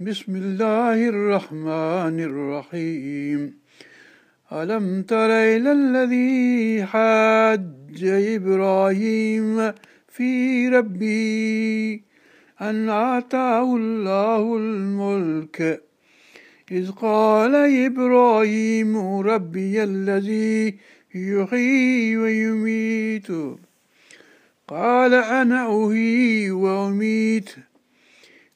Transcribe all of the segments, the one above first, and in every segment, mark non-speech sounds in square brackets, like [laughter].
بسم الله الرحمن الرحيم ألم تر إلى الذي حج إبراهيم في ربي أن آتاه الله الملك إذ قال إبراهيم ربي الذي يحيي ويميت قال أنا أهي وأميت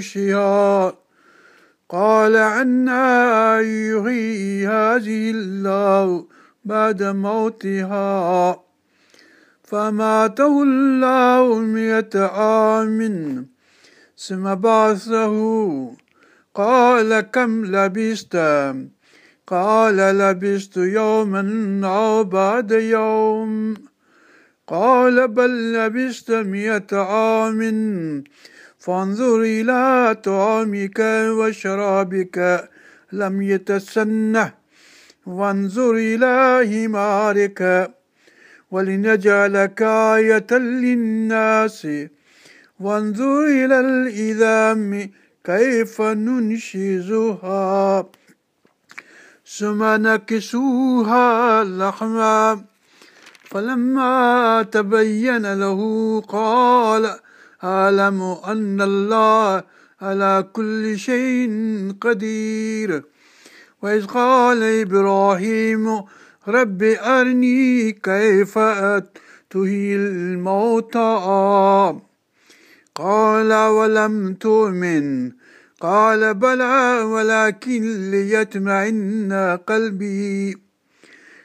يغشيها قال عنا يحيي هذه الله بعد موتها فماته الله مئة عام ثم بعثه قال كم لبست قال لبست يوما أو بعد يوم قال بل لبست مئة عام فانظر إلى طعامك وشرابك لم يتسنه وانظر إلى همارك ولنجعلك آية للناس وانظر إلى الإذام كيف ننشزها ثم نكسوها لحما فلما تبين له قال أعلم أن الله على كل شيء قدير وإذ قال إبراهيم رب أرني كيف أتهي الموتى قال ولم تؤمن قال بلى ولكن ليتمعن قلبي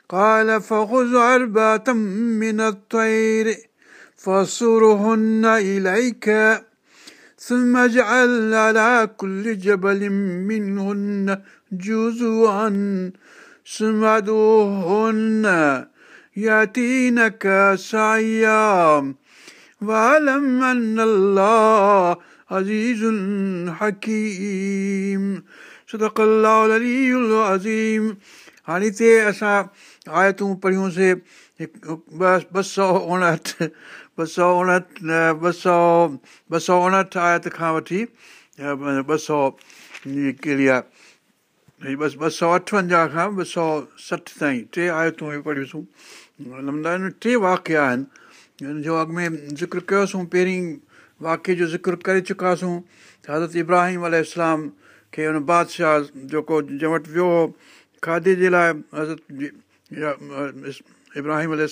قال فخذ أربعة من الطير فصورهن إليك ثم اجعل على كل جبل منهن جزءا ثم ادعوهن يأتينك سعيا واعلم أن الله عزيز حكيم صدق الله العلي العظيم हाणे हिते असां आयतूं पढ़ियूंसीं بس ॿ सौ उणहठि ॿ सौ उणहठि ॿ सौ ॿ सौ उणहठि आयत खां वठी ॿ सौ क्रिया ॿ सौ अठवंजाह खां ॿ सौ सठि ताईं टे आयतूं पढ़ियूंसीं टे वाक्य आहिनि हिन जो अॻिमें ज़िक्रु कयोसीं पहिरीं वाक्य जो ज़िक्र करे चुका हज़रत इब्राहिम अल खे हुन बादशाह जेको जंहिं वटि वियो हुओ खाधे जे लाइ हज़रत इब्राहिम अल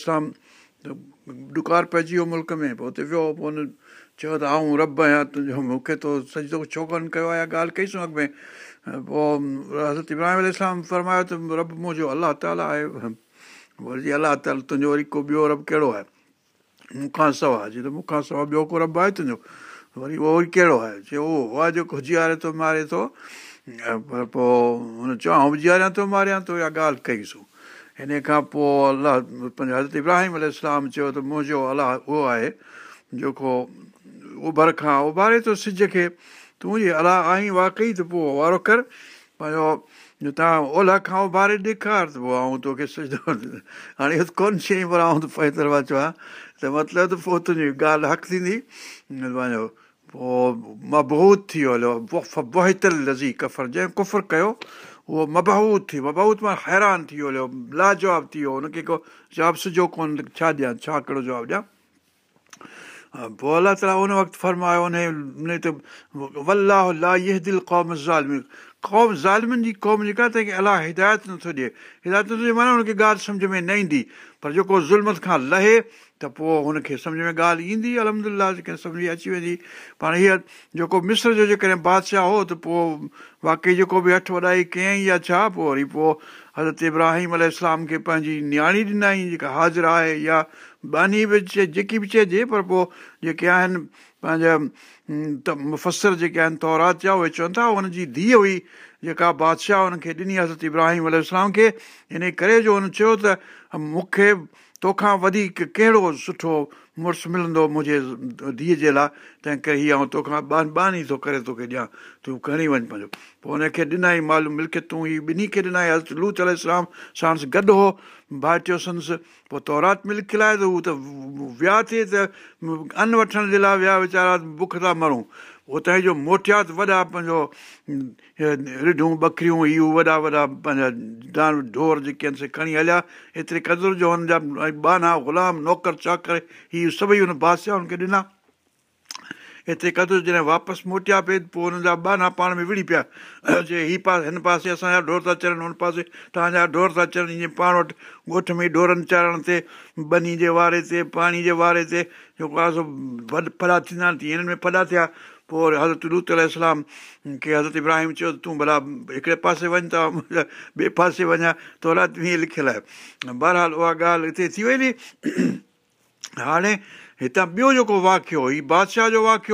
ॾुकारु पइजी वियो मुल्क में पोइ हुते वियो पोइ हुन चयो त आऊं रब आहियां तुंहिंजो मूंखे तो सॼो छो कोन कयो आहे या ॻाल्हि कईसीं अॻु में पोइ हज़रत इब्राहिम इब्राही फरमायो त रब मुंहिंजो अलाह ताला आहे वरी अलाह ताल तुंहिंजो वरी को ॿियो रब कहिड़ो आहे मूंखां सवाइ जीअं त मूंखां सवाइ ॿियो को रब आहे तुंहिंजो वरी उहो वरी कहिड़ो आहे चए उहो चयो जेको जीआरे थो मारे थो पर पोइ हुन चयो आऊं जीआरियां थो मारियां थो इहा ॻाल्हि कईसीं हिन खां पोइ अलाह पंहिंजो हज़रत इब्राहिम अल चयो त मुंहिंजो अलाह उहो आहे जेको उभर खां उभारे थो सिज खे तूं जी अलाह आईं वाक़ई त पोइ वारो कर पंहिंजो तव्हां ओलह खां उभारे ॾेखार त पोइ आऊं तोखे सिजो हाणे हुते कोन शयूं पर आऊं त त मतिलबु त पोइ तुंहिंजी ॻाल्हि हक़ु थींदी पंहिंजो पोइ मबूत थी वियो हलियो बोहितल लज़ी कफर जंहिं कुफ़ुरु कयो उहो मबहूत थी मबहूत मां हैरान थी वियो हलियो लाजवाबु थी वियो हुनखे को जवाबु सिझो कोन छा ॾियां छा कहिड़ो जवाबु ॾियां हा पोइ अलाह ताला उन वक़्तु फ़र्मायो हुन ते अलाह ज़ाल ज़ालमिन जी क़ौम जेका तंहिंखे अलाह हिदायत नथो ॾे हिदायत नथो ॾिए माना हुनखे ॻाल्हि सम्झ में न ईंदी पर जेको ज़ुल्म खां लहे त पोइ हुनखे सम्झ में ॻाल्हि ईंदी अलमदिल्ला जेकॾहिं सम्झ में अची वेंदी पाण हीअ जेको मिस्र जो जेकॾहिं बादशाह हो त पोइ वाक़ई जेको बि हथु वॾाई कयईं या छा पोइ वरी पोइ हज़रत इब्राहिम अल खे पंहिंजी नियाणी ॾिनई जेका हाज़िर आहे या बानी बि चए जेकी बि चइजे पर पोइ जेके आहिनि पंहिंजा त मुफ़सर जेके आहिनि तौरात जा उहे चवनि था हुनजी धीअ हुई जेका बादशाह हुनखे ॾिनी हज़रत इब्राहिम अल खे इन करे जो हुन चयो त मूंखे तोखां वधीक कहिड़ो सुठो मुड़ुसु मिलंदो मुंहिंजे धीअ जे लाइ तंहिं करे हीअ आऊं तोखां बान ॿ थो करे तोखे ॾियां तूं खणी वञु पंहिंजो पोइ हुनखे ॾिनई मालूम मिल्खियत तूं हीअ ॿिन्ही खे ॾिनई हल लू चले साम्हूं साणसि गॾु हो भाउ संसि पोइ तौरात मिल खिलाए त हू त विया थिए त अन वठण जे लाइ विया वीचारा बुख था मरूं उहो त जो मोटिया वॾा पंहिंजो रिढूं ॿकरियूं इहो वॾा वॾा पंहिंजा ढोर जेके आहिनि से खणी हलिया एतिरे कदुरु जो हुननि जा बाना गुलाम नौकर चाकर इहे सभई हुन बादशाहनि खे ॾिना हिते कदुरु जॾहिं वापसि मोटिया पिए पोइ हुननि जा बाना पाण में विड़ी पिया जे [clears throat] पासे हिन पासे असांजा ढोर था चढ़नि हुन पासे तव्हांजा ढोर था चढ़नि ईअं पाण वटि ॻोठ में ढोरनि चढ़ण ते बनी जे वारे ते पाणी जे वारे ते जेको आहे सो वॾा फॾा थींदा आहिनि तीअं हिननि में फॾा थिया और हज़रत लूत अलाम खे हज़रत इब्राहिम चयो तूं भला हिकिड़े पासे वञ त ॿिए पासे वञा त हीअं लिखियलु आहे बहरहाल उहा ॻाल्हि हिते थी वेंदी हाणे हितां ॿियो जेको वाकियो हो हीउ बादशाह जो वाक्य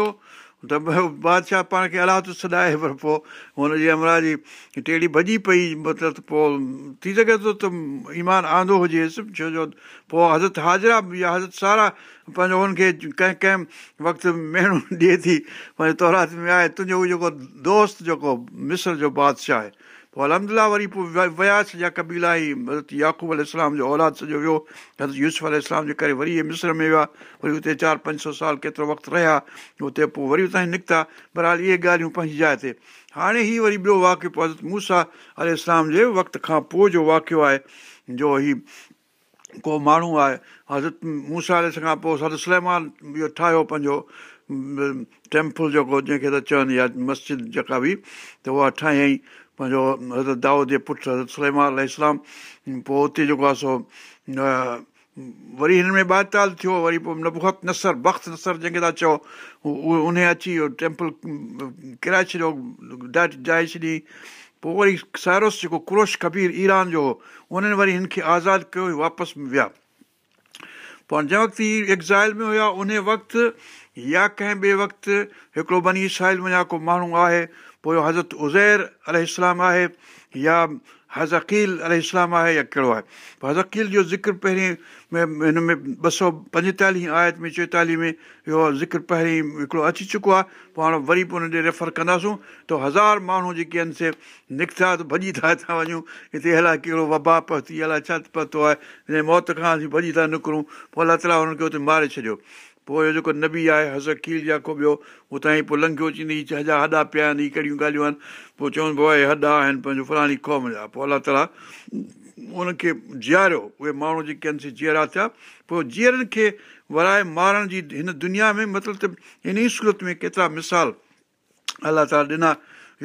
त बादशाह पाण खे अलाह थो सॾाए पर पोइ हुनजी जी टेड़ी भॼी पई मतिलबु पोइ थी सघे थो त ईमान आंदो हुजेसि छो जो पोइ हज़रत हाज़रा या हज़रत सारा पंहिंजो हुनखे कंहिं कंहिं वक़्तु मेण ॾिए थी पंहिंजे तौरात में आहे तुंहिंजो उहो जेको दोस्त जेको मिस्र जो बादशाह आहे पोइ अलमदुला वरी पोइ विया सॼा कबीला ई हज़रत याक़ूबल इस्लाम जो औलाद सॼो वियो हज़रत यूसुफ़लाम जे करे वरी इहे मिस्र में विया वरी हुते चारि पंज सौ साल केतिरो वक़्तु रहिया हुते पोइ वरी उतां ई निकिता पर हाणे इहे ॻाल्हियूं पंहिंजी जाइ ते हाणे ई वरी ॿियो वाक़ियो पोइ हज़रत मूसा अललाम जे वक़्त खां पोइ जो वाक़ियो आहे जो ही को माण्हू आहे हज़रत मूसा अलेस खां पोइ हज़रत सलैमान इहो ठाहियो पंहिंजो टैम्पल जेको जंहिंखे त चवनि या मस्जिद जेका बि त उहा ठाहियईं पंहिंजो हज़रत दाऊद जे पुटु हज़रत सलेमा अलस्लाम पोइ उते जेको आहे सो वरी हिन में बाताल थियो वरी पोइ नबुख नसर बख़्त नसर जंहिंखे था चओ उहो उन अची वियो टैम्पल किराए छॾियो जाए छॾी पोइ वरी साइरोस जेको कुरोश कबीर ईरान जो उन्हनि वरी हिनखे आज़ादु कयो वापसि विया पोइ जंहिं वक़्तु इहे एक्ज़ाइल में हुया उन वक़्तु या कंहिं ॿिए वक़्तु हिकिड़ो बनी बनीसाइल में को माण्हू आहे पोइ हज़रत उज़ैर अल आहे या हज़ील अल इस्लाम आहे या कहिड़ो आहे हज़ील जो ज़िक्र पहिरीं में हिन में ॿ सौ पंजेतालीह आयत में चोएतालीह में इहो ज़िक्र पहिरीं हिकिड़ो अची चुको आहे पोइ हाणे वरी पोइ हुन ॾे रेफर कंदासूं त हज़ार माण्हू जेके आहिनि से निकिता त भॼी था हितां वञूं हिते अलाए कहिड़ो वबा पहुती अलाए छा पहुतो आहे हिन मौत खां असीं भॼी था निकिरूं पोइ अलाह ताला हुननि खे हुते मारे छॾियो पोइ इहो जेको नबी आहे हज़कील खीर को ॿियो हुतां ई पोइ लंघियो अची वेंदी हॾा पिया आहिनि हीअ कहिड़ियूं ॻाल्हियूं आहिनि पोइ चवनि भाऊ हॾा आहिनि पंहिंजो फलाणी क़ौम जा पोइ अलाह ताला उनखे खे जीअरियो उहे माण्हू जेके आहिनि से जीअरा थिया पोइ जीअरनि खे वराए मारण जी हिन दुनिया में मतिलबु त हिन ई सूरत में केतिरा मिसाल अलाह ताला ॾिना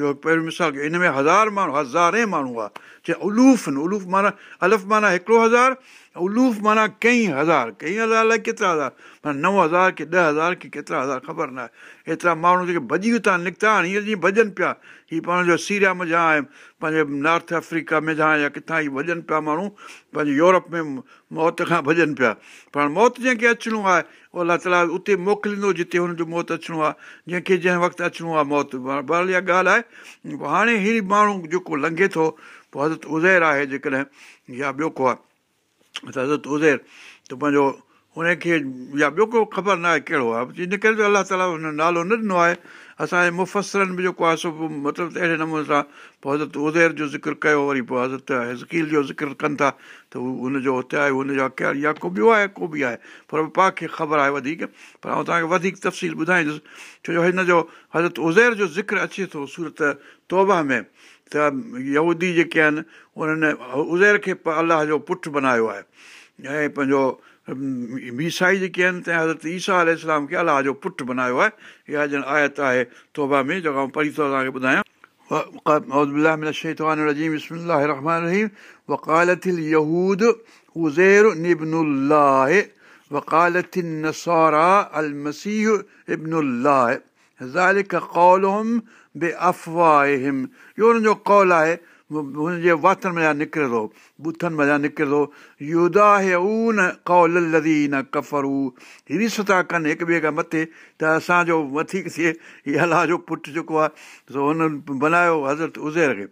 इहो पहिरियों मिसाल की इन में हज़ार माण्हू हज़ारे माण्हू हुआ चए उलूफ़ न उलूफ़ माना अलफ़ माना हिकिड़ो हज़ार उलूफ़ माना कई हज़ार कई हज़ार लाइ केतिरा हज़ार माना नव हज़ार की ॾह हज़ार की केतिरा हज़ार ख़बर न आहे एतिरा माण्हू जेके भॼी हुतां निकिता हीअं जीअं भॼनि पिया हीअ पंहिंजो सीरिया में जा ऐं पंहिंजे नॉर्थ अफ्रीका में जा या किथां ई भॼनि पिया माण्हू पंहिंजे यूरोप में मौत खां भॼनि पिया पाण मौत जंहिंखे अचिणो आहे ओला ताला उते मोकिलींदो जिते हुनजो मौत अचिणो आहे जंहिंखे जंहिं वक़्तु अचिणो आहे मौत बराबरि इहा ॻाल्हि आहे हाणे हीअ माण्हू जेको लंघे थो पोइ हज़रत उज़ैर आहे जेकॾहिं या ॿियो को आहे त हज़रत उज़ैर त पंहिंजो हुनखे या ॿियो को ख़बर न आहे कहिड़ो आहे इन करे अलाह ताला हुन नालो न ॾिनो आहे असांजे मुफ़सरनि बि जेको आहे सो मतिलबु अहिड़े नमूने सां पोइ हज़रत उज़ैर जो ज़िक्र कयो वरी पोइ हज़रत हज़कील जो ज़िक्र कनि था त हू हुनजो हुते आहे हुनजो अखियारु या को ॿियो आहे को बि आहे पर पा खे ख़बर आहे वधीक पर आउं तव्हांखे वधीक तफ़सील ॿुधाईंदुसि छो जो हिन जो हज़रत उज़ैर जो ज़िक्र अचे थो सूरत तौबा में त यहूदी जेके आहिनि उन्हनि उज़ैर खे अलाह जो पुटु बनायो आहे ऐं पंहिंजो ईसाई जेके आहिनि तंहिं हज़रत ईसा अल इस्लाम खे अलाह जो पुटु बनायो आहे इहा ॼण आयत आहे तौबा में जेका आउं पढ़ी थो तव्हांखे ॿुधायां بالله من الشيطان الرجيم بسم الله الرحمن الرحيم وقالت اليهود عزير ابن الله وقالت النصارى المسيح ابن الله ذلك قولهم बे अफ़ हिम इहो हुननि जो कौल आहे हुनजे वातनि मञा निकिरंदो बुथनि मञा निकिरंदो युदा हेॾी सुठा कनि हिक ॿिए खां मथे त असांजो थिए ही अलाह जो पुटु जेको आहे बनायो हज़रत उज़ेर खे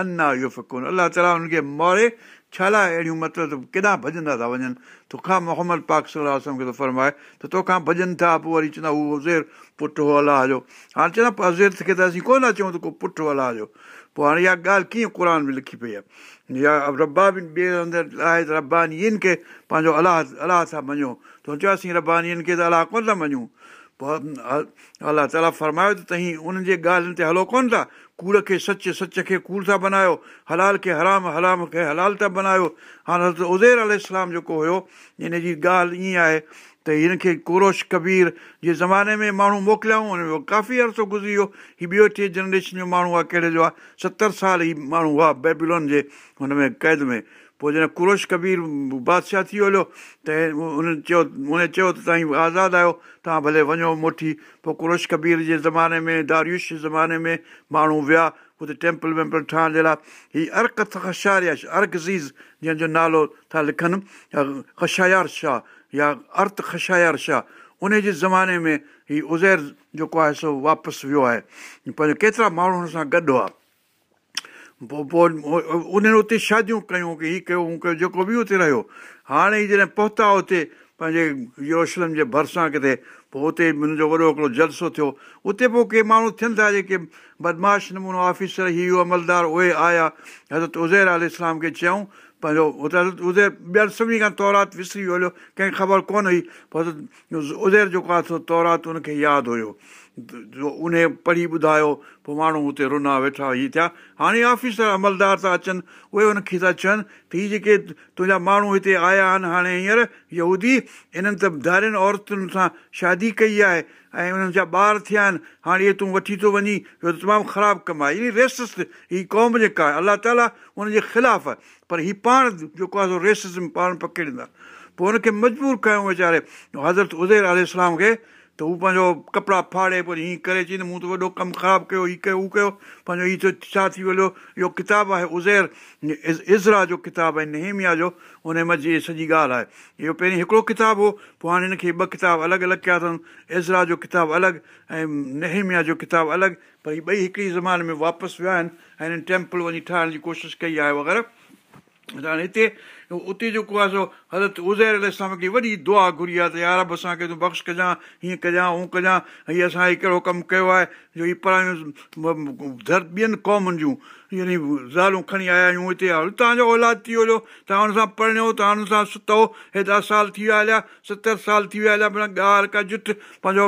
अलाह ताला हुनखे मोरे छा लाइ अहिड़ियूं मतिलबु केॾांहुं भॼंदा था वञनि तोखां मोहम्मद पाक सलाहु खे त फरमाए त तोखां भॼनि था पोइ वरी चवंदा हू अज पुटु हो अलाह जो हाणे चवंदा पोइ अज़ीर खे त असीं कोन था चऊं त को पुटु हो अलाह जो पोइ हाणे इहा ॻाल्हि कीअं क़ुर में लिखी पई आहे या रब्बा बि ॿिए हंधि आहे त रब्बान खे पंहिंजो अलाह अलाह था मञो तो चओसीं रब्बानीनि खे त अलाह कोन था मञूं पोइ अलाह ताला फ़र्मायो त तव्हीं उन्हनि जे ॻाल्हियुनि ते हलो कोन था कूड़ खे सच सच खे कूड़ था बनायो हलाल खे हराम हराम खे हलाल था बनायो हाणे हज़रत उज़ैर अल जेको हुयो हिन जी ॻाल्हि ईअं आहे त हिन खे कोरोश कबीर जे ज़माने में माण्हू मोकिलियाऊं हुन काफ़ी अर्सो गुज़री वियो हीउ ॿियो टे जनरेशन जो माण्हू आहे कहिड़े जो आहे सतरि साल ई माण्हू हुआ बेबिलोन जे हुन में क़ैद में पोइ जॾहिं क़रोश कबीर बादशाह थी वियो त उन चयो उन चयो त तव्हां आज़ादु आहियो तव्हां भले वञो मोटी पोइ क़रोश कबीर जे ज़माने में दारुश जे ज़माने में माण्हू विया हुते टैम्पल वेंपल ठाहिण जे लाइ हीअ हीउ अर्कशार अर्कज़ीज़ जंहिंजो नालो था लिखनि ख़शायार शाह या अर्त ख़शायार शाह उन जे ज़माने में हीउ उज़ैर जेको आहे सो वापसि वियो आहे पंहिंजो केतिरा माण्हू हुन सां गॾु हुआ पोइ पोइ उन्हनि उते शादियूं कयूं की इहो कयो हू कयो जेको बि उते रहियो हाणे ई जॾहिं पहुता उते पंहिंजे योशलम जे भरिसां किथे पोइ उते मुंहिंजो वॾो हिकिड़ो जलसो थियो उते पोइ के माण्हू थियनि था जेके बदमाश नमूनो ऑफिसर इहो अमलदार उहे आया हज़रत उज़ैर आल इस्लाम खे चयऊं पंहिंजो हुते उदे ॿियनि सभिनी खां तौरात विसरी वियो हलियो कंहिंखे ख़बर कोन हुई पर उदेर जेको आहे तौरात उनखे यादि हुयो उन पढ़ी ॿुधायो पोइ माण्हू हुते रुना वेठा हीअ थिया हाणे ऑफिसर अमलदार था अचनि उहे उनखे था चवनि त हीअ जेके तुंहिंजा माण्हू हिते आया आहिनि हाणे हींअर इहो इन्हनि त धारियुनि औरतुनि सां शादी कई आहे ऐं उन्हनि जा ॿार थिया आहिनि हाणे इहे तूं वठी थो वञी इहो तमामु ख़राबु कमु आहे इन रेसिस हीअ क़ौम जेका आहे अलाह ताला उनजे ख़िलाफ़ु आहे पर हीउ पाण जेको आहे रेसिस पाण पकिड़ींदा पोइ हुनखे मजबूर कयूं वीचारे हज़रत उज़ेर अल खे त हू पंहिंजो कपिड़ा फाड़े पोइ हीअं करे चई त मूं त वॾो कमु ख़राबु कयो ई कयो हू कयो पंहिंजो हीअ त छा थी वियो इहो किताबु आहे उज़ैर इज़रा जो किताबु आहे नेहमिया जो हुन मज़े सॼी ॻाल्हि आहे इहो पहिरीं हिकिड़ो किताबु हो पोइ हाणे हिनखे ॿ किताब अलॻि अलॻि कया अथनि इज़रा जो किताबु अलॻि ऐं नेहमिया जो किताबु अलॻि पर हीअ ॿई हिकिड़ी ज़माने में वापसि विया आहिनि ऐं हिननि टैम्पल वञी ठाहिण जी कोशिशि कई आहे वग़ैरह हाणे हिते उते जेको आहे सो हज़रत उज़ैर उज़ेराम खे वॾी दुआ घुरी आहे त यार बि असांखे तूं बख़्श कजांइ हीअं कजांइ हू कजांइ हीअ असां कहिड़ो कमु कयो आहे जो हीअ पढ़ायूं ॿियनि क़ौमुनि जूं यानी ज़ालूं खणी आया आहियूं हिते तव्हांजो औलाद थी वियो तव्हां हुन सां पढ़ियो तव्हां हुन सां सुतो हेॾा साल थी विया हलिया सतरि साल थी विया हलिया माना ॻाल्हि का जुत पंहिंजो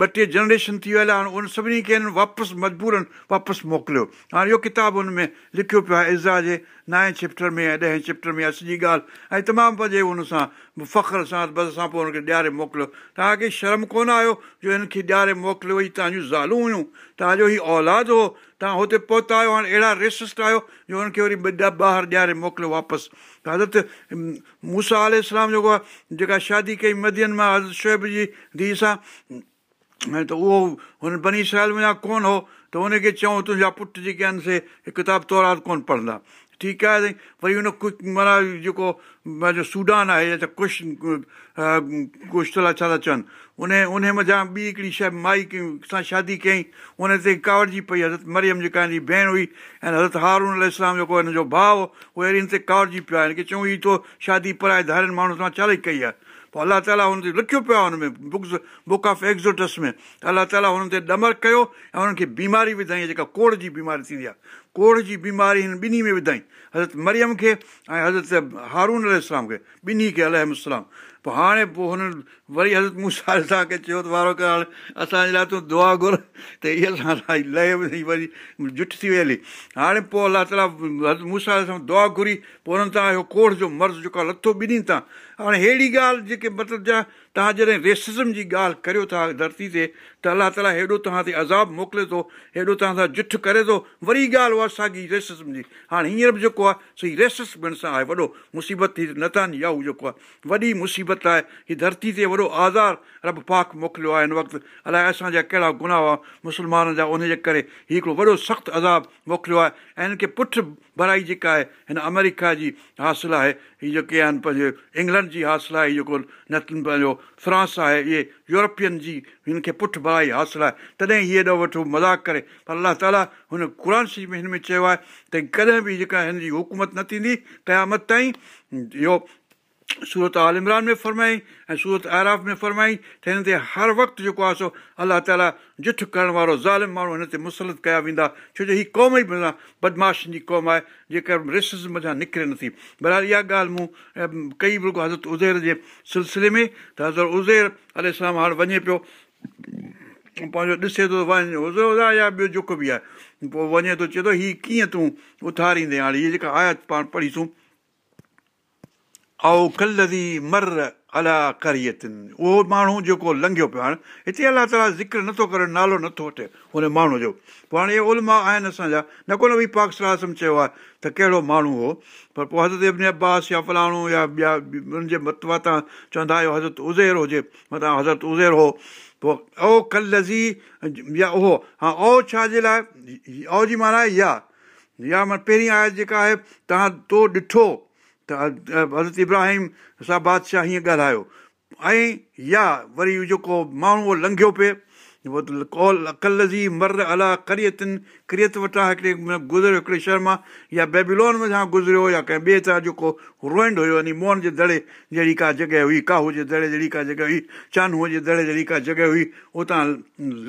ॿ टे जनरेशन थी वियल आहे उन सभिनी खे वापसि मजबूरनि वापसि मोकिलियो हाणे इहो किताबु हुन में लिखियो पियो आहे इज़ा जे नाएं चैप्टर में ॾहें चैप्टर में आहे सॼी ॻाल्हि ऐं तमामु पंहिंजे हुन सां फ़ख्र सां बस सां पोइ हुनखे ॾियारे मोकिलियो तव्हांखे शर्म कोन आयो जो हिनखे ॾियारे मोकिलियो वरी तव्हां ज़ालूं हुयूं तव्हांजो हीउ औलाद हो तव्हां हुते पहुता आहियो हाणे अहिड़ा रिस्ट आहियो जो हुनखे वरी ॿाहिरि ॾियारे मोकिलियो वापसि हज़रत मूसा आल इस्लाम जेको आहे जेका शादी कई मदीनि मां हज़रत शुएब जी धीउ सां त उहो हुन बनी साल वञा कोन हो त हुनखे चऊं तुंहिंजा पुट जेके आहिनि से किताब तौरात कोन पढ़ंदा ठीकु आहे साईं वरी हुन कुझु माना जेको पंहिंजो सूडान आहे या त कुश्तल छा था चवनि उन उन मथां ॿी हिकिड़ी शइ माई कंहिं सां शादी कयईं उन ते कावड़जी पई हज़रत मरियम जेका हिन जी भेण हुई ऐं हज़रत हारून अल इस्लाम जेको जो भाउ हो उहो हिन ते कावड़जी पियो आहे हिनखे चऊं हीअ थो शादी पराए धारियुनि माण्हुनि सां चालीह कई आहे पोइ अलाह ताला हुन ते लिखियो पियो आहे हुनमें बुक्स बुक ऑफ एक्ज़ोटस में अलाह ताला हुननि ते ॾमर कयो ऐं हुननि खे बीमारी विधाई जेका कोड़ जी बीमारी थींदी आहे कोड़ जी बीमारी हिन ॿिन्ही में विधाईं हज़रत मरियम खे ऐं हज़रत हारून अलाम खे ॿिन्ही खे अलाम पोइ हाणे पोइ हुननि वरी हज़रत सां खे चयो त वारो कार असांजे लाइ तूं दुआ घुर त ई अलाही लहे वरी झुठि थी वई हली हाणे पोइ अलाह ताला हज़रत हज़त सां दुआ घुरी पोइ हुननि सां इहो कोढ़ जो मर्ज़ु जेको आहे लथो ॿिन्ही तव्हां हाणे अहिड़ी ॻाल्हि जेके मतिलबु जा तव्हां जॾहिं रेसिज़म जी ॻाल्हि करियो था धरती ते त अलाह ताला हेॾो तव्हां ते अज़ाब मोकिले थो हेॾो तव्हां सां जिठ करे थो वरी ॻाल्हि उहा साॻी रेसिज़म जी हाणे हींअर बि जेको आहे सी रेसिस मिण सां आहे वॾो मुसीबत थी न था या हू जेको आहे वॾी मुसीबत आहे हीअ धरती ते वॾो आज़ार रब पाक मोकिलियो आहे हिन वक़्तु अलाए असांजा कहिड़ा गुनाह हुआ मुस्लमान जा उनजे करे हीउ हिकिड़ो वॾो सख़्तु अज़ाब मोकिलियो आहे ऐं हिनखे पुठि भराई जेका आहे हिन अमेरिका जी हासिलु आहे हीअ जेके आहिनि पंहिंजे इंग्लैंड जी हासिलु आहे हीअ जेको नथ पंहिंजो फ्रांस आहे इहे यूरोपियन जी हिनखे पुठि भराई हासिलु आहे तॾहिं हीअ न वठो मज़ाक करे पर अलाह ताला हुन क़ुर शरीफ़ में हिन में चयो आहे त कॾहिं बि जेका हिन जी हुकूमत न थींदी क़यामत ताईं इहो सूरत आल इमरान में फ़रमाई ऐं सूरत आराफ़ में फ़र्माई त हिन ते हर वक़्तु जेको आहे सो अलाह ताला झिठ करण वारो ज़ालिम माण्हू हिन ते मुसलत कया वेंदा छो जो हीअ क़ौम ई माना बदमाशनि जी क़ौम आहे जेका रिस मथां निकिरे नथी बरहाल इहा ॻाल्हि मूं कई बिल्कुलु हज़रत उज़ैर जे सिलसिले में त हज़रत उज़ैर अल सलाम हाणे वञे पियो पंहिंजो ॾिसे थो वञे या ॿियो जेको बि आहे पोइ वञे थो चए थो हीउ कीअं तूं उथारींदे हाणे हीअ जेका आयात पाण पढ़ीसूं ओ कलज़ी मर अला करियत उहो माण्हू जेको लंघियो पियो हाणे हिते अलाह ताला ज़िक्र नथो करे नालो नथो वठे हुन माण्हूअ जो पोइ हाणे इहे उलमा आहिनि असांजा न को न पाक सरा सम चयो आहे त कहिड़ो माण्हू हो पर पोइ हज़रत अब्बास या फलाणो या ॿिया उन्हनि जे मत वाता चवंदा आहियो हज़रत उज़ेर हुजे मता हज़रत उज़ेर हो पोइ ओ कलज़ी या उहो हा ओ जे लाइ ओ जी माना या या या पहिरीं आहे जेका आहे तव्हां तो ॾिठो त हज़रत इब्राहिम सां बादशाह हीअं ॻाल्हायो ऐं या वरी जेको माण्हू उहो लंघियो पिए कौल अकल जी मर अला करियतिन किरियत वटां हिकिड़े गुज़रियो हिकिड़े शहर मां या बेबिलोन वठां गुज़रियो या कंहिं ॿिए तरह जेको रोइंड हुयो यानी मोहन जे दड़े जहिड़ी का जॻहि हुई काहू जे दड़े जहिड़ी का जॻहि हुई चानूअ जे दड़े जहिड़ी का जॻहि हुई उतां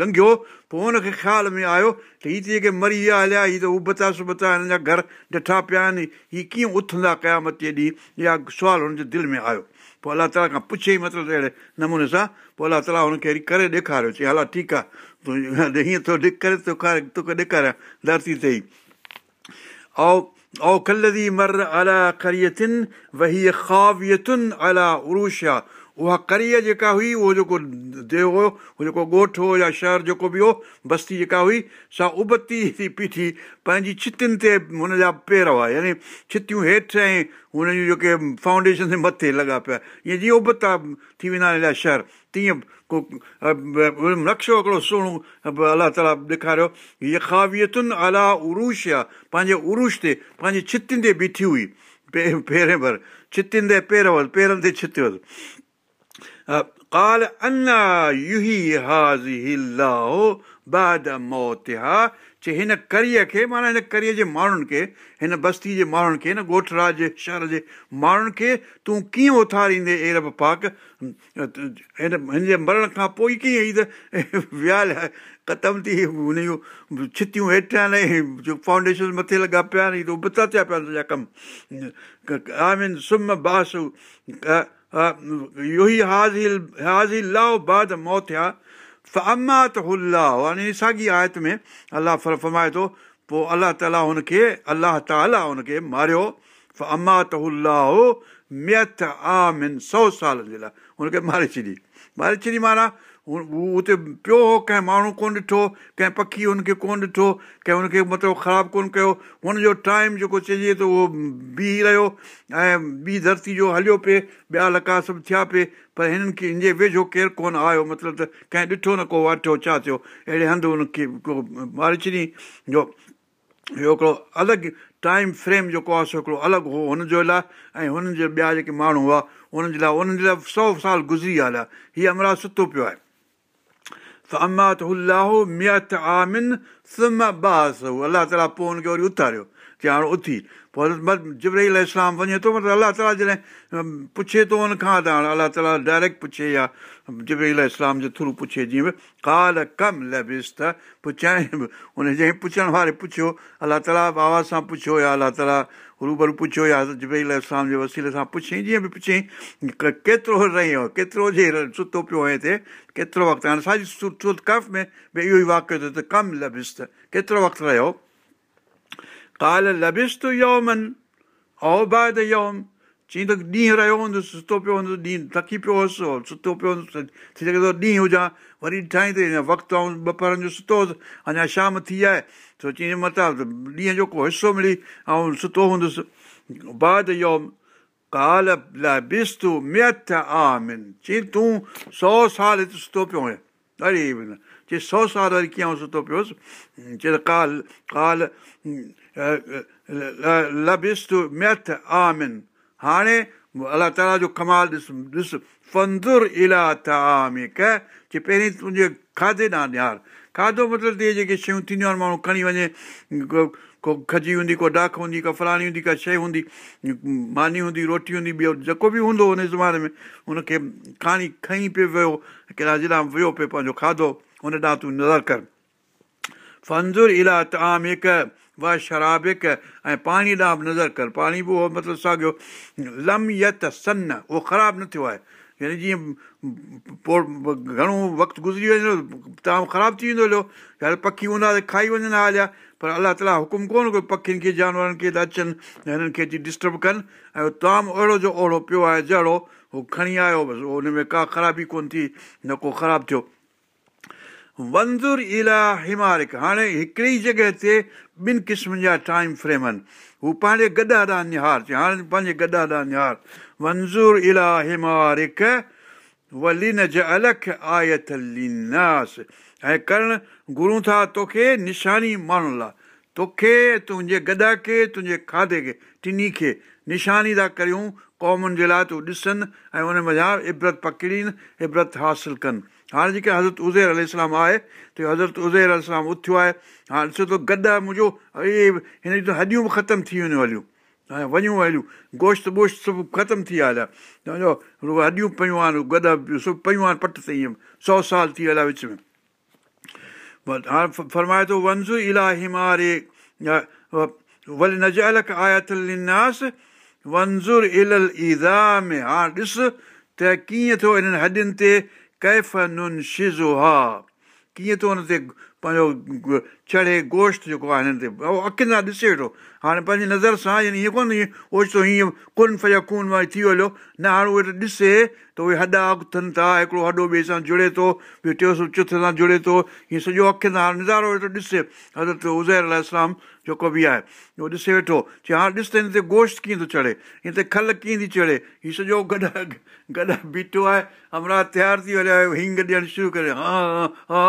लंघियो पोइ हुनखे ख़्याल में आयो त हीअ त जेके मरी विया हलिया हीअ त हू बतास घर ॾिठा पिया आहिनि हीअ कीअं उथंदा कया जे ॾींहुं इहा सुवालु हुनजे दिलि में आयो पोइ अलाह ताला खां पुछियई मतिलबु अहिड़े नमूने सां पोइ अलाह ताला हुनखे करे ॾेखारियो चई हला ठीकु आहे तूं हीअं थो करे तोखे ॾेखारियां धरती ते ई औ औल मर अला वही आलाथा उहा उहा करीअ जेका हुई उहो जेको देव उहो जेको ॻोठ हुओ या शहर जेको बि हो बस्ती जेका हुई सा उबती थी पीठी पंहिंजी छितियुनि ते हुन जा पेर हुआ यानी छितियूं हेठि ऐं हुन जूं जेके फाउंडेशन ते मथे लॻा पिया ईअं जीअं उबता थी वेंदा हिन जा शहर तीअं को नक्शो हिकिड़ो सुहिणो अलाह ताला ॾेखारियो हीअ ख़ाबियतुनि अला उरूश आहे पंहिंजे उरूश ते पंहिंजी छितियुनि ते बीठी हुई पे पेरे भर छितियुनि ते पेर हुअसि पेरनि ते छितियल Uh, قال ان يحي هذه الله بعد موتها چه هن ڪري کي مان هن ڪري جي ماڻهن کي هن بستي جي ماڻهن کي نه گوٺ راج شهر جي ماڻهن کي تو ڪي اوٿاريندي اي رب پاڪ هن هن جي مرڻ کان پوء ڪي هي ويال ختم ٿي هن جو چتيون هيٽان جو فاؤنڊيشن مٿي لڳا پيا ته بتا چا پيا ڪم آمين سم باسو इहो ई हाज़ी हाज़ी लाह मौतिया फमात यानी साॻी आयत में अलाह फर फ़माए थो पोइ अलाह ताला हुन खे अलाह ताला हुन मारियो फ अमात हो सौ साल जे लाइ हुनखे मारे छॾी मारे छॾी मारा उहो उते पियो हो कंहिं माण्हू कोन ॾिठो कंहिं पखी हुनखे कोन ॾिठो कंहिं हुनखे मतिलबु ख़राबु कोन कयो हुनजो टाइम जेको चइजे त उहो बीह रहियो ऐं ॿी धरती जो हलियो पिए ॿिया लका सभु थिया पिए पर हिननि खे हिन जे वेझो केरु कोन आयो मतिलबु त कंहिं ॾिठो न को वाठियो छा थियो अहिड़े हंधि हुनखे को मारे छॾी जो इहो हिकिड़ो अलॻि टाइम फ्रेम जेको आहे सो हिकिड़ो अलॻि हो हुनजे लाइ ऐं हुननि जे ॿिया जेके माण्हू हुआ हुननि जे लाइ हुननि जे लाइ सौ साल गुज़री आया हीअ अमराज़ सुतो पियो आहे अल ताला पोइ हुनखे वरी उथारियो की हाणे उथी पोइ जबरईल इस्लाम वञे थो मतिलबु अलाह ताला जॾहिं पुछे थो हुन खां त हाणे अलाह ताला डायरेक्ट पुछे या जबरई इस्लाम जे थ्रू पुछे जीअं काल कम लबिस त पुछाए हुन जंहिं पुछण वारे पुछियो अलाह ताला बाबा सां पुछियो या अलाह ताला रूबरू पुछियो या त इस्लाम जे वसीले सां पुछियईं जीअं बि पुछियईं केतिरो रही रहियो केतिरो जे सुतो पियो हिते केतिरो वक़्तु हाणे साॼी सुर कफ़ में बि इहो ई वाकियो थियो त कमु लभिस केतिरो वक़्तु रहियो काल लभिस योम चईं त ॾींहुं रहियो हूंदुसि सुतो पियो हूंदुसि ॾींहुं थकी पियो हुयुसि सुतो पियो थी सघे थो ॾींहुं हुजां वरी ठाही ताईं वक़्तु ऐं ॿ फरनि जो सुतो हुउसि अञा शाम थी आहे सोचं मतां ॾींहं जो को हिसो मिली ऐं सुतो हूंदुसि बाद बादिस्तु मेथ आमिन चईं तूं सौ साल हिते सुतो पियो हुअं अड़े बि न चई सौ साल वरी कीअं आऊं सुतो पियो हुउसि चए त काल काल बि हाणे अलाह ताला जो कमाल ॾिस ॾिस फंदुर इला त कह चए पहिरीं तुंहिंजे खाधे ॾांहुं निहार खाधो मतिलबु इहे जेके शयूं थींदियूं आहिनि माण्हू खणी वञे को को खजी हूंदी को ॾाखु हूंदी का फलाणी हूंदी का शइ हूंदी मानी हूंदी रोटी हूंदी ॿियो जेको बि हूंदो हुन ज़माने में हुनखे खणी खई पियो वियो कहिड़ा जिला वियो पियो पंहिंजो खाधो हुन ॾांहुं तूं नज़र कर फंज़ुर इला त हिकु व शराबिक ऐं पाणी ॾांहुं बि नज़र कर पाणी बि उहो मतिलबु साॻियो लम यत सन उहो ख़राबु न थियो आहे यानी जीअं पोइ घणो वक़्तु गुज़री वञे ताम ख़राबु थी वेंदो हलियो हुयो पखी हूंदा त खाई वञनि हलिया पर अलाह ताला हुकुम कोन कोई पखियुनि खे जानवरनि खे त अचनि ऐं हिननि खे अची डिस्टर्ब कनि ऐं तमामु अहिड़ो जो ओहिड़ो पियो आहे जहिड़ो उहो खणी आयो बसि उहो हुनमें का ख़राबी कोन थी न को ख़राबु थियो वंज़ूर हिमारिक हाणे हिकिड़ी जॻह ते ॿिनि क़िस्मनि जा टाइम फ्रेम आहिनि हू पंहिंजे गॾा ॾा निहार चए हाणे पंहिंजे गॾा ॾा निहार वंज़ूर आयत लीनास ऐं करण गुरू था तोखे निशानी माण्हुनि लाइ तोखे तुंहिंजे गॾा खे तुंहिंजे खाधे खे टिनी खे निशानी था करियूं क़ौमुनि जे लाइ तूं ॾिसनि ऐं उन मज़ा इबरत पकड़ीनि इबरत हासिलु कनि हाणे जेके हज़रत उज़ैर अल आहे त इहो हज़रत उज़ैर इस्लाम उथियो आहे हाणे ॾिसो गॾु आहे मुंहिंजो इहे हिन जूं त हॾियूं बि ख़तमु थी वियूं हलियूं हाणे वञूं हलियूं गोश्त वोश्त सभु ख़तमु थी विया हुया त हॾियूं पियूं आहिनि गॾु सभु पियूं आहिनि पट ते ईअं सौ साल थी हलिया विच में हाणे फरमाए थो नज़ालक वंज़ुर इल हाणे ॾिस त कीअं थियो हिननि हॾियुनि ते कैफ़नुन शिज़ो हा कीअं थो हुन ते पंहिंजो चढ़े गोश्त जेको आहे हिननि ते अखियुनि सां ॾिसे वेठो हाणे पंहिंजी नज़र सां यानी हीअं कोन्हे ओचितो हीअं कुन फया खून वारी थी वियो न हाणे उहे त ॾिसे त उहे हॾा अॻु था हिकिड़ो हॾो ॿिए सां जुड़े थो ॿियो टे सौ चुथ सां जुड़े थो हीअं सॼो अखियुनि सां नज़ारो वेठो ॾिसे हज़रत उज़ैर अलाम जेको बि आहे उहो ॾिसे वेठो चए हाणे ॾिस त हिन ते गोश्त कीअं थो चढ़े हिन ते खल कीअं थी चढ़े हीअ सॼो गॾु गॾु बीठो आहे अमराज तयारु थी वियो आहे हींग ॾियणु शुरू करे हा हा हा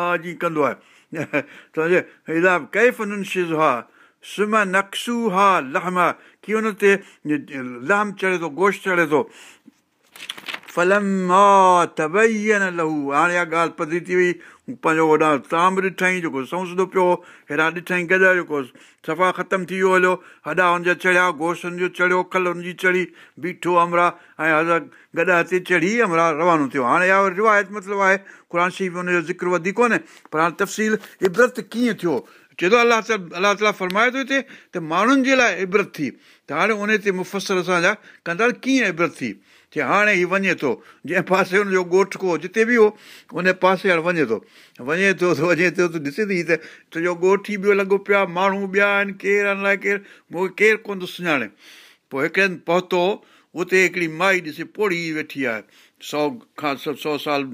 हा जीअं कंदो आहे हिदा कई फनशियस हा सुम न कीअं हुन ते लहम चढ़े थो गोश्त चढ़े थो न लहू हाणे इहा ॻाल्हि पधी थी वई पंहिंजो होॾां ताम ॾिठई जेको सौस थो पियो हेॾा ॾिठई गॾु जेको सफ़ा ख़तमु थी वियो हलियो हॾा हुनजा जा चढ़िया गोशनि जो चढ़ियो खल हुनजी चढ़ी बीठो अमरा ऐं हज़ार गॾु ते चढ़ी अमरा रवानो थियो हाणे इहा रिवायत मतिलबु आहे क़ुर शरीफ़ हुनजो ज़िक्र वधीक कोन्हे पर हाणे तफ़सील इबरत कीअं थियो चए थो अलाह अलाह ताला फ़रमाए थो हिते त माण्हुनि जे लाइ इबरत थी त हाणे उन ते मुफ़सर असांजा कंदड़ कीअं इबरत थी की हाणे ई वञे थो जंहिं पासे हुनजो ॻोठु को जिते बि हो उन पासे हाणे वञे थो वञे थो त वञे थो त ॾिसे थी त तुंहिंजो ॻोठ ई ॿियो लॻो पियो आहे माण्हू ॿिया आहिनि केरु आहिनि अलाए केरु मूंखे केरु कोन थो सुञाणे पोइ हिकिड़े हंधि पहुतो उते हिकिड़ी माई ॾिसे पोड़ी वेठी आहे सौ खां सौ सौ साल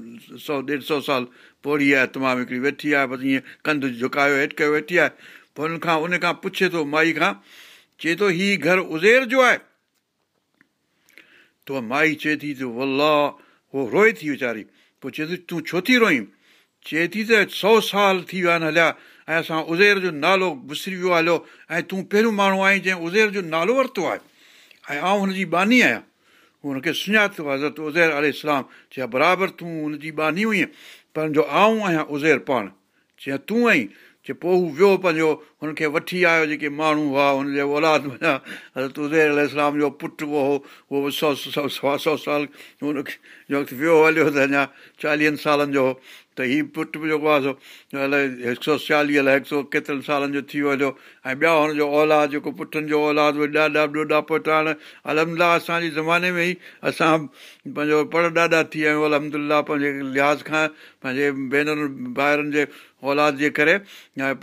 सौ ॾेढ सौ साल पोड़ी आहे तमामु हिकिड़ी वेठी आहे बसि ईअं कंधु झुकायो हेठि कयो वेठी आहे पोइ हुन खां उन खां पुछे थो माई खां चए थो हीउ घरु उज़ेर जो आहे तो माई चए थी त वल्ला उहो रोए थी वीचारी पोइ चए थी तूं छो थी रोई चए थी त सौ साल थी विया आहिनि हलिया ऐं असां उज़ेर जो नालो विसरी वियो आहे हलियो ऐं तूं पहिरियों माण्हू आहीं जंहिं उज़ेर जो नालो वरितो आहे ऐं आउं हुनजी बानी आहियां हुनखे सुञातो आहे ज़रू उर अरे इस्लाम चया बराबरि तूं हुनजी बानी हुई पर जो आऊं आहियां उज़र पाण चईं तूं आहीं च पोइ हू वियो पंहिंजो हुनखे वठी आयो जेके माण्हू हुआ हुनजे औलाद वञा हले तुज़ेर इस्लाम जो पुटु उहो हुओ उहो सौ सौ सवा सौ साल हुनखे वक़्तु वियो हलियो त अञा चालीहनि सालनि जो त हीउ पुट बि जेको आहे सो अलाए हिकु सौ अलाए हिकु सौ केतिरनि सालनि जो थी वियो हलियो ऐं ॿिया हुनजो औलाद जेको पुटनि जो औलाद उहे ॾाॾा ॾोॾा पुट हाणे अलहमदिल्ला असांजे ज़माने में ई असां पंहिंजो पर ॾाॾा थी विया आहियूं अलहमदिल्ला पंहिंजे लिहाज़ खां पंहिंजे भेनरुनि भाइरुनि जे औलाद जे करे ऐं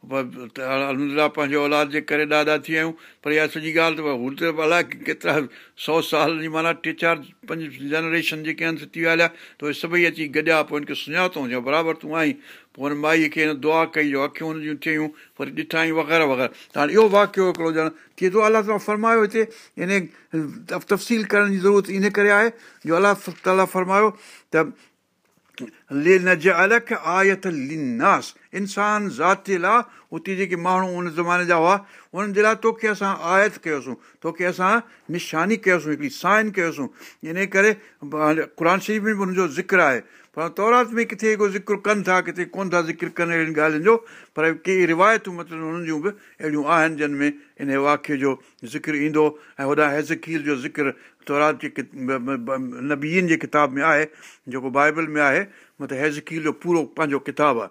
अलमदला पंहिंजे औलाद जे करे ॾाॾा थी आहियूं पर इहा सॼी ॻाल्हि त हुते अलाए केतिरा सौ साल जी माना टे चारि पंज जनरेशन जेके आहिनि थी विया हलिया त उहे सभई अची गॾिया पोइ हिनखे सुञातो हुजे बराबरि तूं आई पोइ हुन माईअ खे हिन दुआ कई जो अखियूं हुनजूं थियूं वरी ॾिठाई वग़ैरह वग़ैरह त हाणे इहो वाकियो हिकिड़ो ॼण थिए थो अलाह ताला फ़रमायो हिते इन तफ़सील करण जी ज़रूरत इन करे आहे जो अलाह ताला फ़रमायो त लेन ज अलख आयतास इंसान ज़ातीअ लाइ उते जेके माण्हू उन ज़माने जा हुआ उन्हनि जे लाइ तोखे असां आयत कयोसीं तोखे असां निशानी कयोसीं हिकिड़ी साइन कयोसीं इन करे क़ुर शरीफ़ में बि हुनजो ज़िक्र आहे पर तौरात में किथे को ज़िक्र कनि था किथे कोन था ज़िक्र कनि अहिड़ियुनि ॻाल्हियुनि जो पर के रिवायतूं मतिलबु हुननि जूं बि अहिड़ियूं आहिनि जिन में इन वाक्य जो ज़िक्र ईंदो ऐं होॾां हैज़कील जो ज़िक्र तौरात जे किताब जे किताब में आहे जेको बाइबल में आहे मतिलबु हैज़कील जो पूरो पंहिंजो किताबु आहे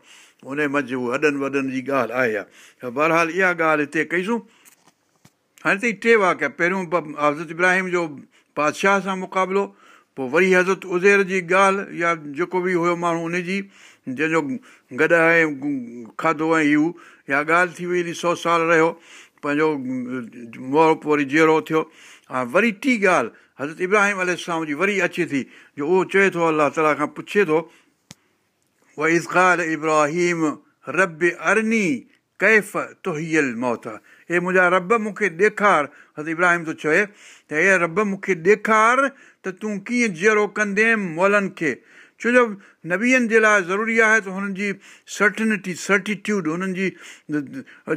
उन मंझि उहो हॾनि वॾनि जी ॻाल्हि आहे त बहरहाल इहा ॻाल्हि हिते कईसूं हाणे त ई टे वाक पहिरियों हज़रत इब्राहिम जो बादशाह सां मुक़ाबिलो पोइ वरी हज़रत उज़ेर जी ॻाल्हि या जेको बि हुयो माण्हू उनजी जंहिंजो गॾु आहे खाधो ऐं इहो इहा ॻाल्हि थी वई सौ साल रहियो पंहिंजो मोर वरी जहिड़ो थियो हा वरी टी ॻाल्हि हज़रत इब्राहिम अल जी वरी अचे थी जो उहो चए थो अलाह ताला खां पुछे थो इज़ाल इब्राहिम रब अरनी कैफ़ तोहियल मौत हे मुंहिंजा रब मूंखे ॾेखार हज़रत इब्राहिम थो चए त हे रब मूंखे ॾेखार त तूं कीअं जहिड़ो कंदे मोलनि खे छो जो नबीअनि जे लाइ ज़रूरी आहे त हुननि जी सर्टनिटी सर्टिट्यूड हुननि जी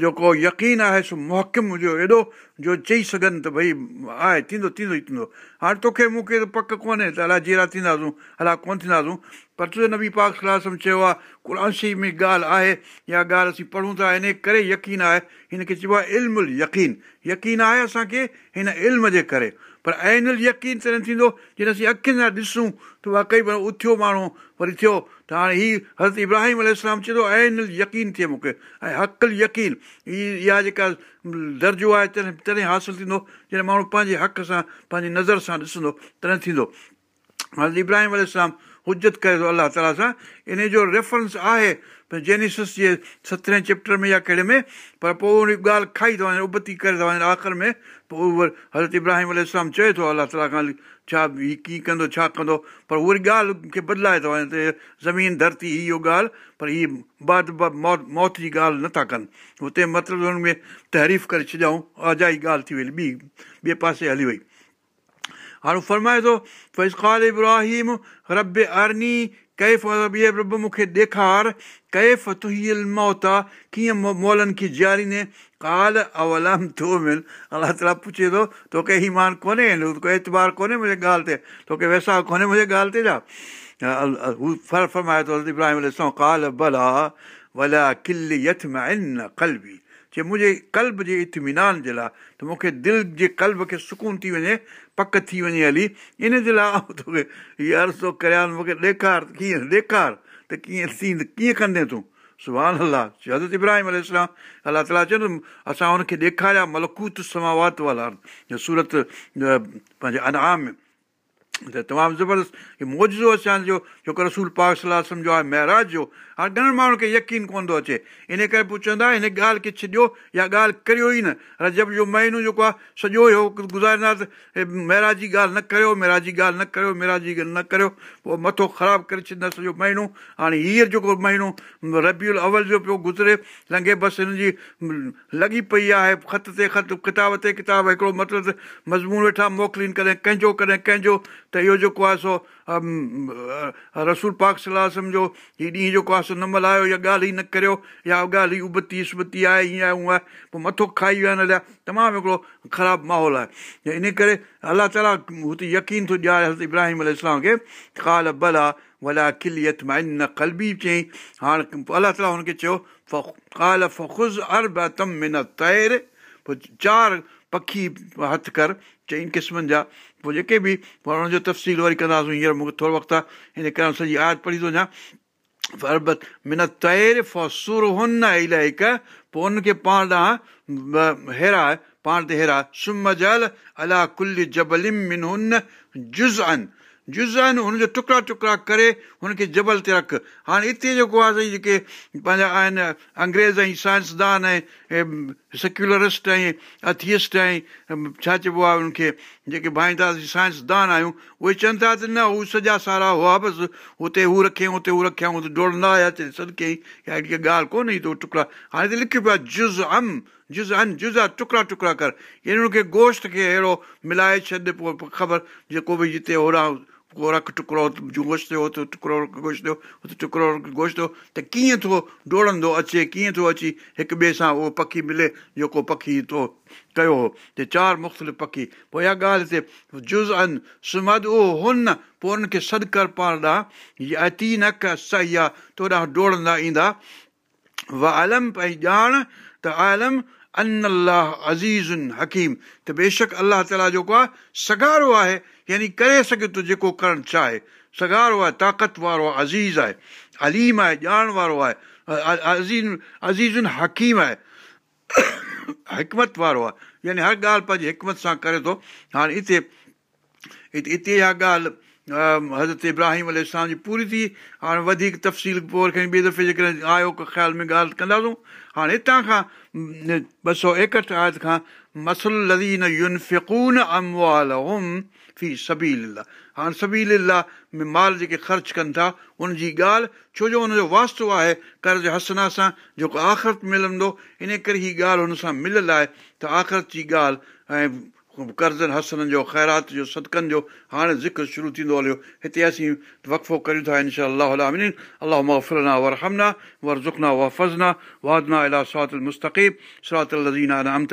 जेको यकीन आहे सो मुहकम हुजे एॾो जो चई सघनि त भई आहे थींदो थींदो ई थींदो हाणे तोखे मूंखे त पक कोन्हे त अलाए जहिड़ा थींदासूं अलाए कोन्ह थींदासूं पर तुंहिंजो नबी पाक क्लास में चयो आहे क़रांशि में ॻाल्हि आहे इहा ॻाल्हि असीं पढ़ूं था इन करे यकीन आहे हिनखे चइबो आहे इल्मु यकीन यकीन आहे असांखे हिन इल्म जे करे पर ऐ यकीन त न थींदो जॾहिं असीं अखियुनि सां ॾिसूं त वाकई उथियो माण्हू वरी थियो त हाणे ही हज़रत इब्राहिम अली इस्लाम चए थो ऐनल यकीन थिए मूंखे ऐं हक़ल यकीन ई इहा जेका दर्जो आहे तॾहिं तॾहिं हासिलु थींदो जॾहिं माण्हू पंहिंजे हक़ सां पंहिंजी नज़र सां ॾिसंदो तॾहिं थींदो हज़रत इब्राहिम हुजत करे थो अलाह ताला सां इन जो रेफरेंस आहे जेनिसिस जे सत्रहें चैप्टर में या कहिड़े में पर पोइ ॻाल्हि खाई था वञनि उबती करे था वञनि आख़िरि में पोइ उहो हज़रत इब्राहिम अल चए थो अलाह ताला खां छा हीउ कीअं कंदो छा कंदो पर उरी ॻाल्हि खे बदिलाए थो वञे त ज़मीन धरती इहो ॻाल्हि पर हीअ बाद बौ मौत जी ॻाल्हि नथा कनि हुते मतिलबु हुन में तहरीफ़ करे छॾियऊं अजाई ॻाल्हि थी वई ॿी ॿिए पासे हली वई हाणे फरमाए थो फैसख़ाल इब्राहिम रब अरनी कैफ़ ॿिए ब्रबु मूंखे ॾेखार कए तु हीअ मोहता कीअं मोलनि खे जीआरीने काल अवलम थो वञ अला पुछे थो तोखे ही मान कोन्हे एतबार कोन्हे मुंहिंजे ॻाल्हि ते तोखे वैसा कोन्हे मुंहिंजे ॻाल्हि ते छा फर्माए थो चए मुंहिंजे कल्ब जे इतमिनान जे लाइ त मूंखे दिलि जे कल्ब खे सुकून थी वञे पक थी वञे हली इन जे लाइ तोखे हीअ अर्ज़ थो करियां मूंखे ॾेखार कीअं ॾेखार त कीअं थींदु कीअं कंदे तूं सुभाणे अलाह हज़रत इब्राहिम अल अलाह ताला चवंदुमि असां हुनखे ॾेखारिया मलकूत समावात वाला सूरत पंहिंजे अलाम त तमामु ज़बरदस्तु मौज जो असांजो छोकी रसूल पाक सलाहु सम्झो आहे महाराज जो हाणे घणनि माण्हुनि खे यकीन कोन थो अचे इन करे पोइ चवंदा हिन ॻाल्हि खे छॾियो या ॻाल्हि करियो ई न रजब जो महीनो जेको आहे सॼो इहो गुज़ारींदा गुज़ारींदासीं महाराज जी ॻाल्हि न करियो महाराज जी ॻाल्हि न करियो महाराज जी ॻाल्हि न करियो पोइ मथो ख़राबु करे छॾींदा सॼो महीनो हाणे हीअंर जेको महीनो रबियल अवल जो पियो गुज़रे लंघे बसि हिन जी लॻी पई आहे ख़त ते ख़त किताब ते किताब हिकिड़ो मतिलबु मज़मून वेठा मोकिलीनि कॾहिं कंहिंजो कॾहिं कंहिंजो त इहो जेको आहे सो रसूल पाक सलाह सम्झो ही ॾींहुं जेको आहे सो न मल्हायो या ॻाल्हि ई न करियो या ॻाल्हि ई उबती सुबती आहे हीअं आहे हूअं आहे पोइ मथो खाई विया हिन लाइ तमामु हिकिड़ो ख़राबु माहौल आहे इन करे अलाह ताला हुते यकीन थो ॾियारे इब्राहिम अल खे काल भला वॾा किली हथ मां न कलबी चयईं हाणे अलाह ताला हुनखे चयो काल फ़ुज़ अरब तम मिन तैर पोइ चारि पखी हथु कर चई क़िस्मनि जा पोइ जेके बि पोइ हुन जो तफ़सील वरी कंदासीं हींअर मूंखे थोरो वक़्तु आहे हिन करे सॼी यादि पढ़ी थो वञा मिन तैर हुन इलाही पोइ हुनखे पाण ॾांहुं पाण ते हेराए सुम हुन जुज़ आहिनि जुज़ आहिनि हुनजो टुकड़ा टुकड़ा करे हुनखे जबल ते रख हाणे हिते जेको आहे साईं जेके पंहिंजा आहिनि अंग्रेज़ ऐं साइंसदान ऐं सेक्युलरिस्ट ऐं अथियस्ट ऐं छा चइबो आहे हुनखे जेके भाई था असां साइंसदान आहियूं उहे चवनि था त न हू सॼा सारा हुआ बसि हुते हू रखियईं हुते हू रखियाऊं डोड़ न आया अचे सदिकईं या ॻाल्हि कोन्हे त टुकड़ा हाणे त लिखियो पियो आहे जुज़ अम जुज़ अम जुज़ा टुकड़ा टुकड़ा कर यानी हुनखे गोश्त खे अहिड़ो मिलाए छॾ पोइ ख़बर जेको बि जिते होॾां को रखु टुकड़ो जो गोच थियो टुकड़ो गोश्त गोछियो त कीअं थो डोड़ंदो अचे कीअं थो अची हिकु ॿिए सां उहो पखी मिले जेको पखी थो कयो हो त चारि मुख़्तलिफ़ पखी पोइ इहा ॻाल्हि हिते जुज़ आहिनि सुमद उहो हुन पोइ हुनखे सॾु कर ॾांहुं या अती न क सही आहे तो थोॾा डोड़ंदा ईंदा व आलम पई ॼाण त आलम अन अलाह अज़ीज़ हकीम त बेशक अलाह ताला जेको आहे सगारो आहे यानी करे सघे थो जेको करणु चाहे सगारो आहे ताक़त वारो आहे अज़ीज़ आहे अलीम आहे ॼाण वारो आहे अज़ीज़ अज़ीज़ुनि हक़ीम आहे हिकमत वारो आहे यानी हर ॻाल्हि पंहिंजी हिकमत सां करे थो हाणे हिते इते इहा ॻाल्हि हज़रत इब्राहिम अल जी पूरी थी हाणे वधीक तफ़सील पोर खणी ॿिए दफ़े जेकॾहिं आयो ख़्याल में ॻाल्हि कंदासूं हाणे हितां खां ॿ सौ एकहठि आयत खां हाणे सबीला में माल जेके ख़र्च कनि था उनजी ॻाल्हि छो जो हुनजो वास्तो आहे कर्ज़ु हसना सां जेको आख़िरत मिलंदो इन करे हीअ ॻाल्हि हुन सां मिलियलु आहे त आख़िरत जी ॻाल्हि ऐं कर्ज़नि हसननि जो ख़ैरात जो सदकनि जो हाणे ज़िक्र शुरू थींदो हलियो हिते असीं वक़ो करियूं था इनामिन अलाह फलना वर वर ज़ुख़ना वफ़ज़ना वादना अला सरातक़ी सा रहमत